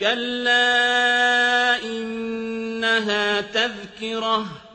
كَلَّا إِنَّهَا تَذْكِرَةٌ